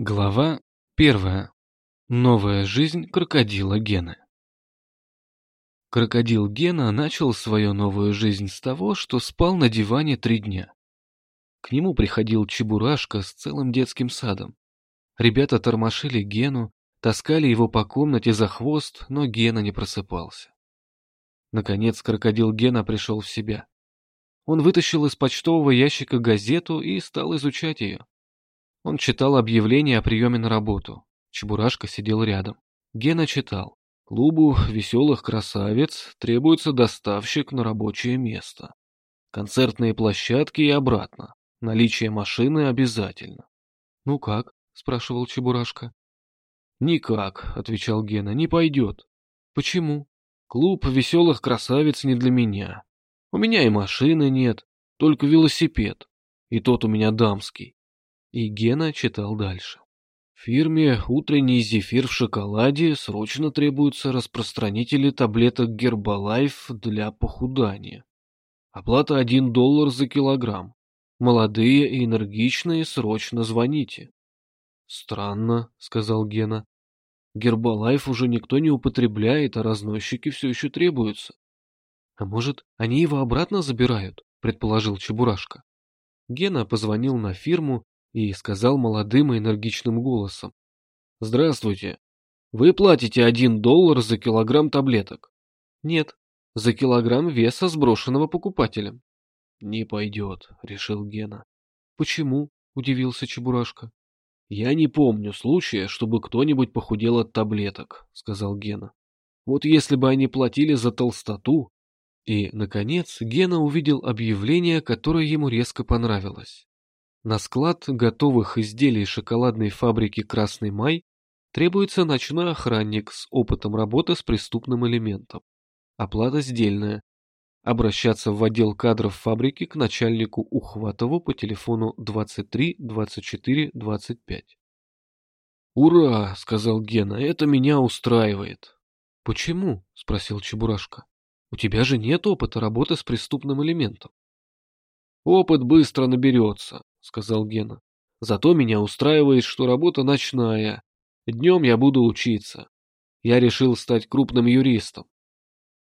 Глава первая. Новая жизнь крокодила Гены. Крокодил Гена начал свою новую жизнь с того, что спал на диване три дня. К нему приходил Чебурашка с целым детским садом. Ребята тормошили Гену, таскали его по комнате за хвост, но Гена не просыпался. Наконец крокодил Гена пришел в себя. Он вытащил из почтового ящика газету и стал изучать ее. Он читал объявление о приеме на работу. Чебурашка сидел рядом. Гена читал. Клубу веселых красавиц требуется доставщик на рабочее место. Концертные площадки и обратно. Наличие машины обязательно. «Ну как?» — спрашивал Чебурашка. «Никак», — отвечал Гена, — «не пойдет». «Почему?» «Клуб веселых красавиц не для меня. У меня и машины нет, только велосипед. И тот у меня дамский. И Гена читал дальше. Фирме «Утренний зефир в шоколаде» срочно требуются распространители таблеток Гербалайф для похудания. Оплата 1 доллар за килограмм. Молодые и энергичные срочно звоните. Странно, сказал Гена. Гербалайф уже никто не употребляет, а разносчики все еще требуются. А может, они его обратно забирают, предположил Чебурашка. Гена позвонил на фирму и сказал молодым и энергичным голосом. «Здравствуйте. Вы платите один доллар за килограмм таблеток?» «Нет, за килограмм веса, сброшенного покупателем». «Не пойдет», — решил Гена. «Почему?» — удивился Чебурашка. «Я не помню случая, чтобы кто-нибудь похудел от таблеток», — сказал Гена. «Вот если бы они платили за толстоту...» И, наконец, Гена увидел объявление, которое ему резко понравилось. На склад готовых изделий шоколадной фабрики «Красный май» требуется ночной охранник с опытом работы с преступным элементом. Оплата сдельная. Обращаться в отдел кадров фабрики к начальнику Ухватову по телефону 23 24 25. «Ура!» — сказал Гена. «Это меня устраивает». «Почему?» — спросил Чебурашка. «У тебя же нет опыта работы с преступным элементом». «Опыт быстро наберется сказал Гена. Зато меня устраивает, что работа ночная. Днем я буду учиться. Я решил стать крупным юристом.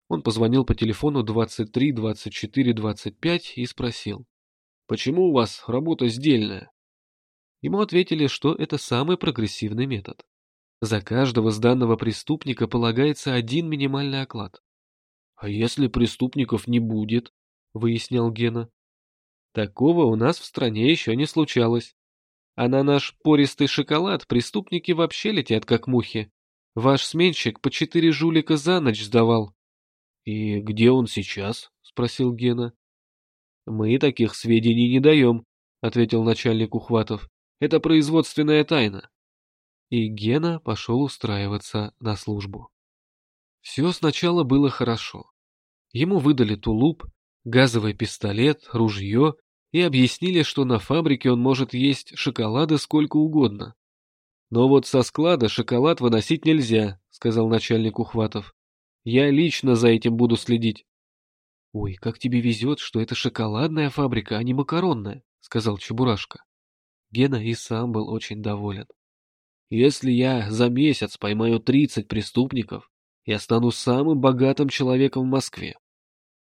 Он позвонил по телефону 23 24 25 и спросил. «Почему у вас работа сдельная?» Ему ответили, что это самый прогрессивный метод. За каждого сданного преступника полагается один минимальный оклад. «А если преступников не будет?» — выяснял Гена. Такого у нас в стране еще не случалось. А на наш пористый шоколад преступники вообще летят как мухи. Ваш сменщик по четыре жулика за ночь сдавал. — И где он сейчас? — спросил Гена. — Мы таких сведений не даем, — ответил начальник Ухватов. — Это производственная тайна. И Гена пошел устраиваться на службу. Все сначала было хорошо. Ему выдали тулуп, газовый пистолет, ружье и объяснили, что на фабрике он может есть шоколады сколько угодно. «Но вот со склада шоколад выносить нельзя», — сказал начальник Ухватов. «Я лично за этим буду следить». «Ой, как тебе везет, что это шоколадная фабрика, а не макаронная», — сказал Чебурашка. Гена и сам был очень доволен. «Если я за месяц поймаю тридцать преступников, я стану самым богатым человеком в Москве.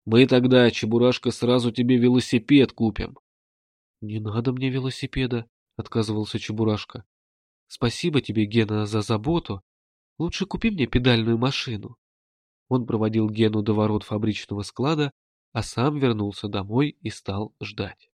Мы тогда, Чебурашка, сразу тебе велосипед купим. — Не надо мне велосипеда, — отказывался Чебурашка. — Спасибо тебе, Гена, за заботу. Лучше купи мне педальную машину. Он проводил Гену до ворот фабричного склада, а сам вернулся домой и стал ждать.